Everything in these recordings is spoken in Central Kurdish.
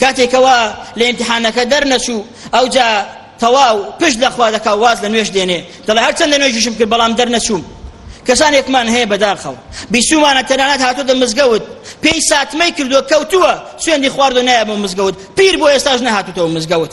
کاتێ کەوا لە ئیمتحانەکە دەرنەچوو ئەوجا تەواو پشت لە خوا دەکا واز لە نوێش دێنێ دەڵێ هەرچەندە نوێژیشم کرد بەڵام دەرنەچووم کەسانێکمان هەیە بەداخەوە بیسومانە تەنانەت هاتۆتە مزگەوت پێی ساتمەی کردو کەوتووە سوێندی خواردو نایە بۆ مزگەوت پیر بۆ ئێستاش نەهاتوتەوە مزگەوت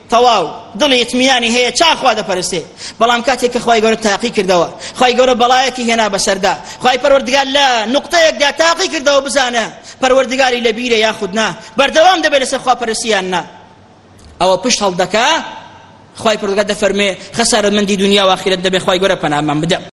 تەواو دڵی ئیتمیانی هەیە چاک خوا دەپەرستێ بەڵام کاتێک کە خوای گەورە تاقی کردەوە خوای گەورە بەڵایەکی هێنا بەسەردا خوای پەروەردگار لە نوقتەیەکدا تاقی کردەوە بزانە پەروەردگاری لە بیرە یاخود نا بەردەوام دەبێت لەسەر خوا پەرستیان نا ئەوە پشت هەڵدەکا خوای پەروەردگار دەفەرمێ خەسارەمەندی دنیا و ئاخرەت دەبێ خوای گەورە پەنامان بدە